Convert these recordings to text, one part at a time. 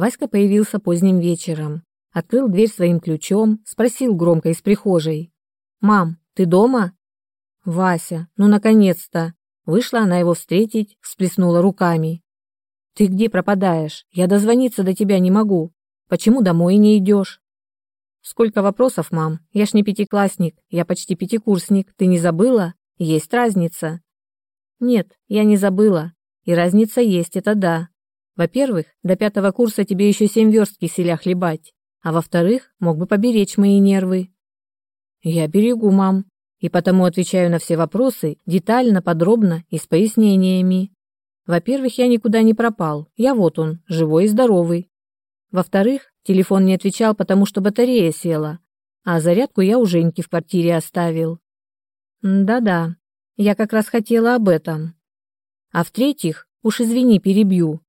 Васька появился поздним вечером. Открыл дверь своим ключом, спросил громко из прихожей. «Мам, ты дома?» «Вася, ну наконец-то!» Вышла она его встретить, всплеснула руками. «Ты где пропадаешь? Я дозвониться до тебя не могу. Почему домой не идешь?» «Сколько вопросов, мам? Я ж не пятиклассник, я почти пятикурсник. Ты не забыла? Есть разница». «Нет, я не забыла. И разница есть, это да. Во-первых, до пятого курса тебе еще семь верст киселя хлебать. А во-вторых, мог бы поберечь мои нервы». «Я берегу, мам и потому отвечаю на все вопросы детально, подробно и с пояснениями. Во-первых, я никуда не пропал, я вот он, живой и здоровый. Во-вторых, телефон не отвечал, потому что батарея села, а зарядку я у Женьки в квартире оставил. Да-да, я как раз хотела об этом. А в-третьих, уж извини, перебью.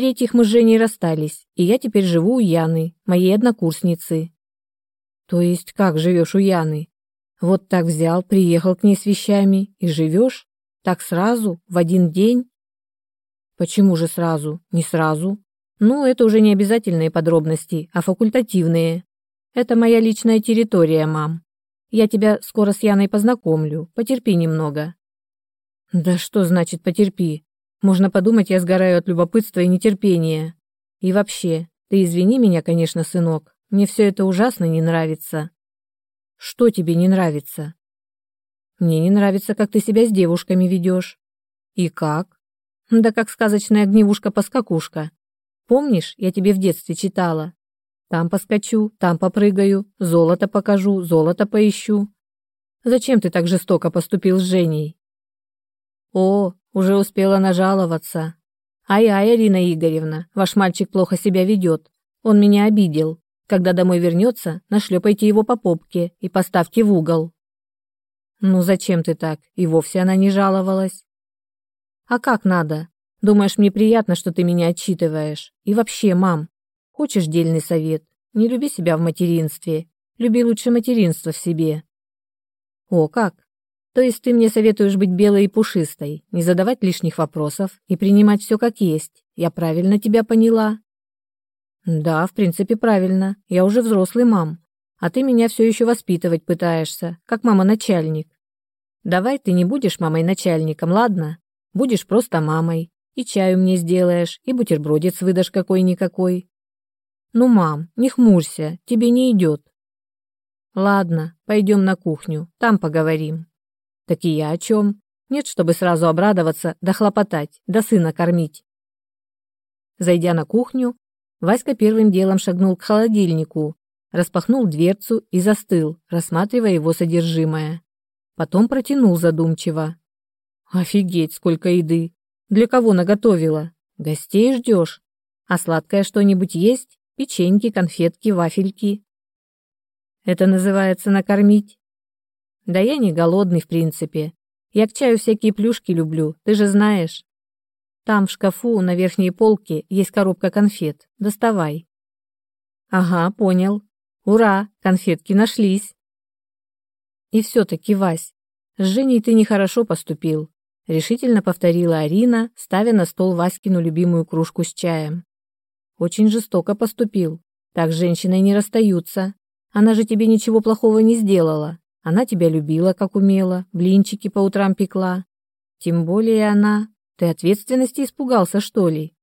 В-третьих, мы с Женей расстались, и я теперь живу у Яны, моей однокурсницы. То есть как живешь у Яны? Вот так взял, приехал к ней с вещами и живешь? Так сразу, в один день? Почему же сразу? Не сразу. Ну, это уже не обязательные подробности, а факультативные. Это моя личная территория, мам. Я тебя скоро с Яной познакомлю. Потерпи немного. Да что значит потерпи? Можно подумать, я сгораю от любопытства и нетерпения. И вообще, ты извини меня, конечно, сынок. Мне все это ужасно не нравится. Что тебе не нравится? Мне не нравится, как ты себя с девушками ведешь. И как? Да как сказочная огневушка-поскакушка. Помнишь, я тебе в детстве читала? Там поскочу, там попрыгаю, золото покажу, золото поищу. Зачем ты так жестоко поступил с Женей? О, уже успела нажаловаться. Ай-ай, Ирина Игоревна, ваш мальчик плохо себя ведет. Он меня обидел. Когда домой вернется, нашлепайте его по попке и поставьте в угол. Ну зачем ты так? И вовсе она не жаловалась. А как надо? Думаешь, мне приятно, что ты меня отчитываешь? И вообще, мам, хочешь дельный совет? Не люби себя в материнстве. Люби лучше материнство в себе. О, как? То есть ты мне советуешь быть белой и пушистой, не задавать лишних вопросов и принимать все как есть. Я правильно тебя поняла? Да, в принципе, правильно. Я уже взрослый мам. А ты меня все еще воспитывать пытаешься, как мама-начальник. Давай ты не будешь мамой-начальником, ладно? Будешь просто мамой. И чаю мне сделаешь, и бутербродец выдашь какой-никакой. Ну, мам, не хмурься, тебе не идет. Ладно, пойдем на кухню, там поговорим. Так и я о чем? Нет, чтобы сразу обрадоваться, да хлопотать, да сына кормить. Зайдя на кухню, Васька первым делом шагнул к холодильнику, распахнул дверцу и застыл, рассматривая его содержимое. Потом протянул задумчиво. «Офигеть, сколько еды! Для кого наготовила? Гостей ждешь? А сладкое что-нибудь есть? Печеньки, конфетки, вафельки?» «Это называется накормить?» «Да я не голодный, в принципе. Я к чаю всякие плюшки люблю, ты же знаешь. Там в шкафу на верхней полке есть коробка конфет. Доставай. Ага, понял. Ура, конфетки нашлись. И все-таки, Вась, с Женей ты нехорошо поступил, решительно повторила Арина, ставя на стол Васькину любимую кружку с чаем. Очень жестоко поступил. Так с женщиной не расстаются. Она же тебе ничего плохого не сделала. Она тебя любила, как умела, блинчики по утрам пекла. Тем более она ты ответственности испугался, что ли?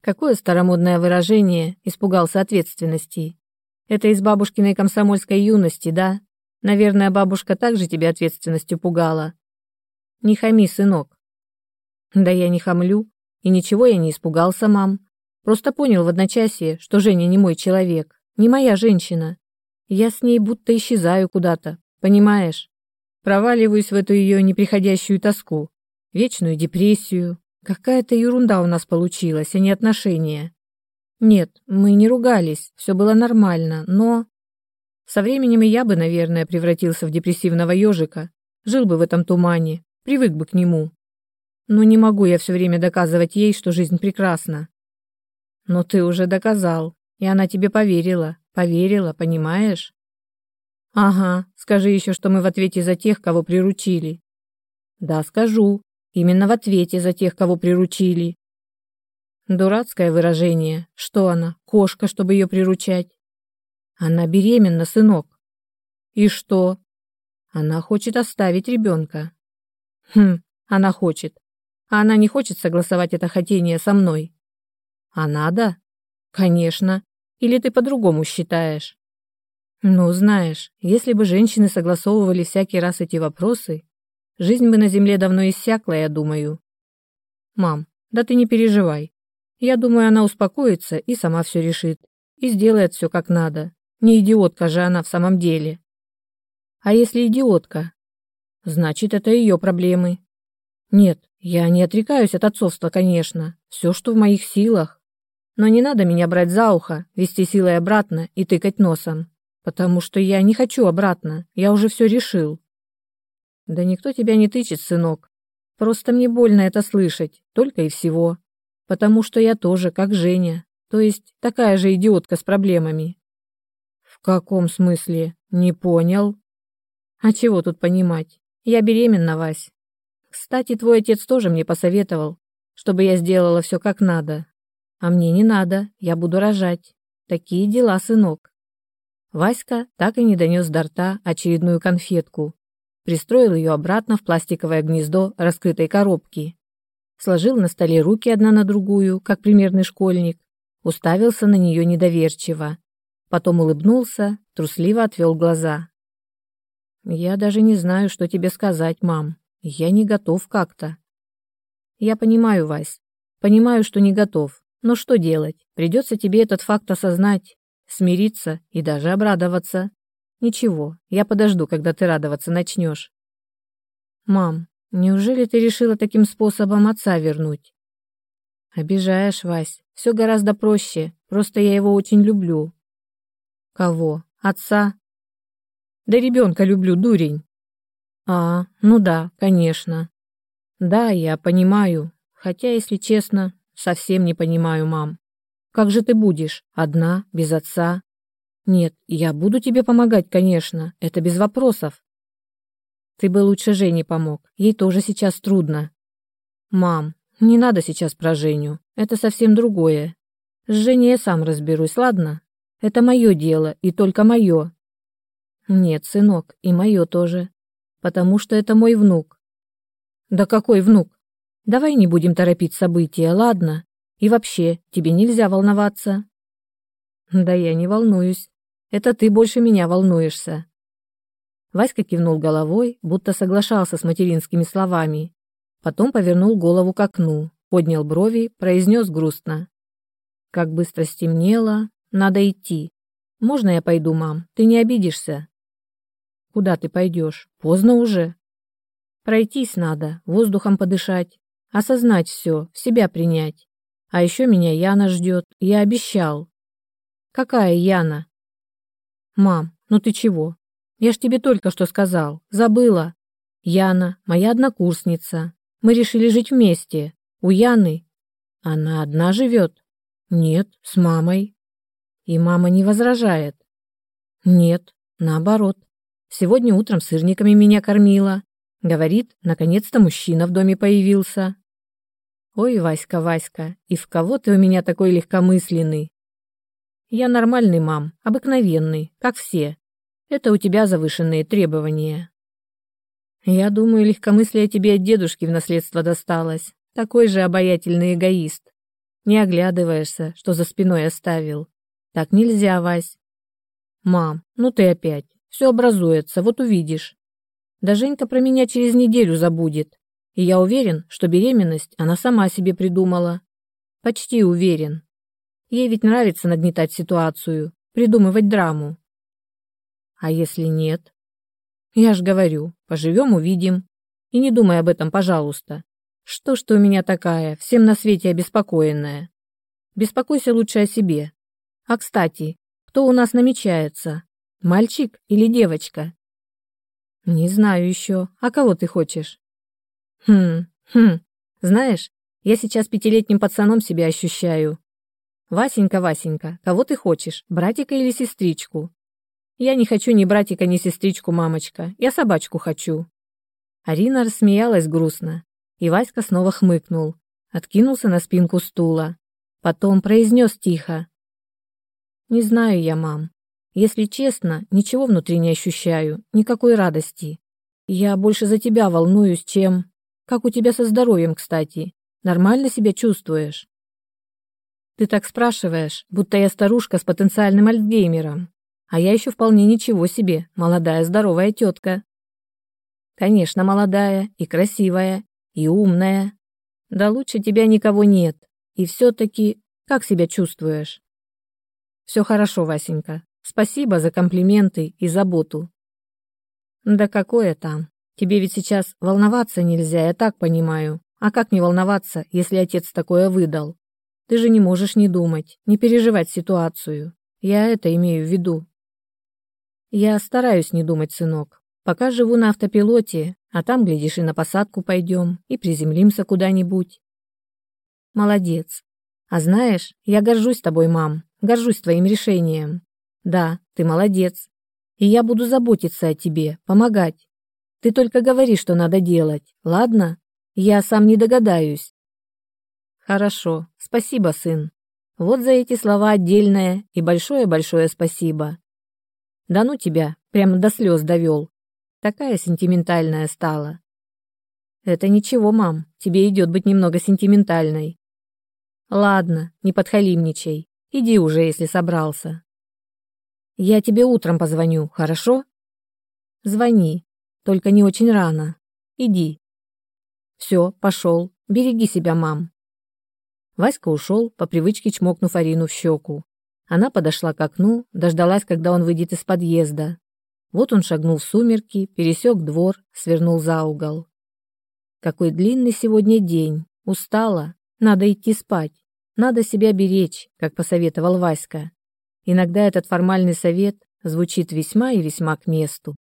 Какое старомодное выражение «испугался ответственности»? Это из бабушкиной комсомольской юности, да? Наверное, бабушка также тебя ответственностью пугала. Не хами, сынок. Да я не хамлю, и ничего я не испугался, мам. Просто понял в одночасье, что Женя не мой человек, не моя женщина. Я с ней будто исчезаю куда-то, понимаешь? Проваливаюсь в эту ее неприходящую тоску, вечную депрессию. Какая-то ерунда у нас получилась, а не отношения. Нет, мы не ругались, все было нормально, но... Со временем и я бы, наверное, превратился в депрессивного ежика, жил бы в этом тумане, привык бы к нему. Но не могу я все время доказывать ей, что жизнь прекрасна. Но ты уже доказал, и она тебе поверила, поверила, понимаешь? Ага, скажи еще, что мы в ответе за тех, кого приручили. Да, скажу, Именно в ответе за тех, кого приручили. Дурацкое выражение. Что она, кошка, чтобы ее приручать? Она беременна, сынок. И что? Она хочет оставить ребенка. Хм, она хочет. А она не хочет согласовать это хотение со мной. А надо? Конечно. Или ты по-другому считаешь? Ну, знаешь, если бы женщины согласовывали всякий раз эти вопросы, жизнь бы на земле давно иссякла, я думаю. Мам, да ты не переживай. Я думаю, она успокоится и сама все решит. И сделает все как надо. Не идиотка же она в самом деле. А если идиотка? Значит, это ее проблемы. Нет, я не отрекаюсь от отцовства, конечно. Все, что в моих силах. Но не надо меня брать за ухо, вести силой обратно и тыкать носом. Потому что я не хочу обратно. Я уже все решил. Да никто тебя не тычет, сынок. Просто мне больно это слышать, только и всего. Потому что я тоже, как Женя. То есть такая же идиотка с проблемами. В каком смысле? Не понял. А чего тут понимать? Я беременна, Вась. Кстати, твой отец тоже мне посоветовал, чтобы я сделала все как надо. А мне не надо, я буду рожать. Такие дела, сынок. Васька так и не донес до рта очередную конфетку. Пристроил ее обратно в пластиковое гнездо раскрытой коробки. Сложил на столе руки одна на другую, как примерный школьник. Уставился на нее недоверчиво. Потом улыбнулся, трусливо отвел глаза. «Я даже не знаю, что тебе сказать, мам. Я не готов как-то. Я понимаю, Вась. Понимаю, что не готов. Но что делать? Придется тебе этот факт осознать, смириться и даже обрадоваться. Ничего, я подожду, когда ты радоваться начнешь. Мам, неужели ты решила таким способом отца вернуть? Обижаешь, Вась. Все гораздо проще. Просто я его очень люблю. Кого? Отца? Да ребенка люблю, дурень. А, ну да, конечно. Да, я понимаю. Хотя, если честно, совсем не понимаю, мам. Как же ты будешь? Одна, без отца? Нет, я буду тебе помогать, конечно. Это без вопросов. Ты бы лучше Жене помог. Ей тоже сейчас трудно. Мам, не надо сейчас про Женю. Это совсем другое. С Женей я сам разберусь, ладно? Это мое дело, и только мое. Нет, сынок, и мое тоже потому что это мой внук. Да какой внук? Давай не будем торопить события, ладно? И вообще, тебе нельзя волноваться. Да я не волнуюсь. Это ты больше меня волнуешься. Васька кивнул головой, будто соглашался с материнскими словами. Потом повернул голову к окну, поднял брови, произнес грустно. Как быстро стемнело, надо идти. Можно я пойду, мам? Ты не обидишься? Куда ты пойдешь? Поздно уже. Пройтись надо, воздухом подышать, осознать все, в себя принять. А еще меня Яна ждет, я обещал. Какая Яна? Мам, ну ты чего? Я ж тебе только что сказал, забыла. Яна, моя однокурсница. Мы решили жить вместе. У Яны. Она одна живет? Нет, с мамой. И мама не возражает? Нет, наоборот. Сегодня утром сырниками меня кормила. Говорит, наконец-то мужчина в доме появился. Ой, Васька, Васька, и в кого ты у меня такой легкомысленный? Я нормальный, мам, обыкновенный, как все. Это у тебя завышенные требования. Я думаю, легкомыслие тебе от дедушки в наследство досталось. Такой же обаятельный эгоист. Не оглядываешься, что за спиной оставил. Так нельзя, Вась. Мам, ну ты опять. Все образуется, вот увидишь. Да Женька про меня через неделю забудет. И я уверен, что беременность она сама себе придумала. Почти уверен. Ей ведь нравится нагнетать ситуацию, придумывать драму. А если нет? Я ж говорю, поживем, увидим. И не думай об этом, пожалуйста. Что ж ты у меня такая, всем на свете обеспокоенная? Беспокойся лучше о себе. А, кстати, кто у нас намечается? Мальчик или девочка? Не знаю еще. А кого ты хочешь? Хм, хм. Знаешь, я сейчас пятилетним пацаном себя ощущаю. Васенька, Васенька, кого ты хочешь, братика или сестричку? Я не хочу ни братика, ни сестричку, мамочка. Я собачку хочу. Арина рассмеялась грустно, и Васька снова хмыкнул, откинулся на спинку стула. Потом произнес тихо. «Не знаю я, мам. Если честно, ничего внутри не ощущаю, никакой радости. Я больше за тебя волнуюсь, чем... Как у тебя со здоровьем, кстати? Нормально себя чувствуешь?» «Ты так спрашиваешь, будто я старушка с потенциальным альцгеймером. А я еще вполне ничего себе, молодая здоровая тетка. Конечно, молодая и красивая, и умная. Да лучше тебя никого нет. И все-таки, как себя чувствуешь? Все хорошо, Васенька. Спасибо за комплименты и заботу. Да какое там? Тебе ведь сейчас волноваться нельзя, я так понимаю. А как не волноваться, если отец такое выдал? Ты же не можешь не думать, не переживать ситуацию. Я это имею в виду. Я стараюсь не думать, сынок. Пока живу на автопилоте, а там, глядишь, и на посадку пойдем, и приземлимся куда-нибудь. Молодец. А знаешь, я горжусь тобой, мам, горжусь твоим решением. Да, ты молодец. И я буду заботиться о тебе, помогать. Ты только говори, что надо делать, ладно? Я сам не догадаюсь. Хорошо, спасибо, сын. Вот за эти слова отдельное и большое-большое спасибо. Да ну тебя, прямо до слез довел. Такая сентиментальная стала. Это ничего, мам, тебе идет быть немного сентиментальной. Ладно, не подхалимничай. Иди уже, если собрался. Я тебе утром позвоню, хорошо? Звони, только не очень рано. Иди. Все, пошел. Береги себя, мам. Васька ушел, по привычке чмокнув Арину в щеку. Она подошла к окну, дождалась, когда он выйдет из подъезда. Вот он шагнул в сумерки, пересек двор, свернул за угол. Какой длинный сегодня день. Устала. Надо идти спать. Надо себя беречь, как посоветовал Васька. Иногда этот формальный совет звучит весьма и весьма к месту.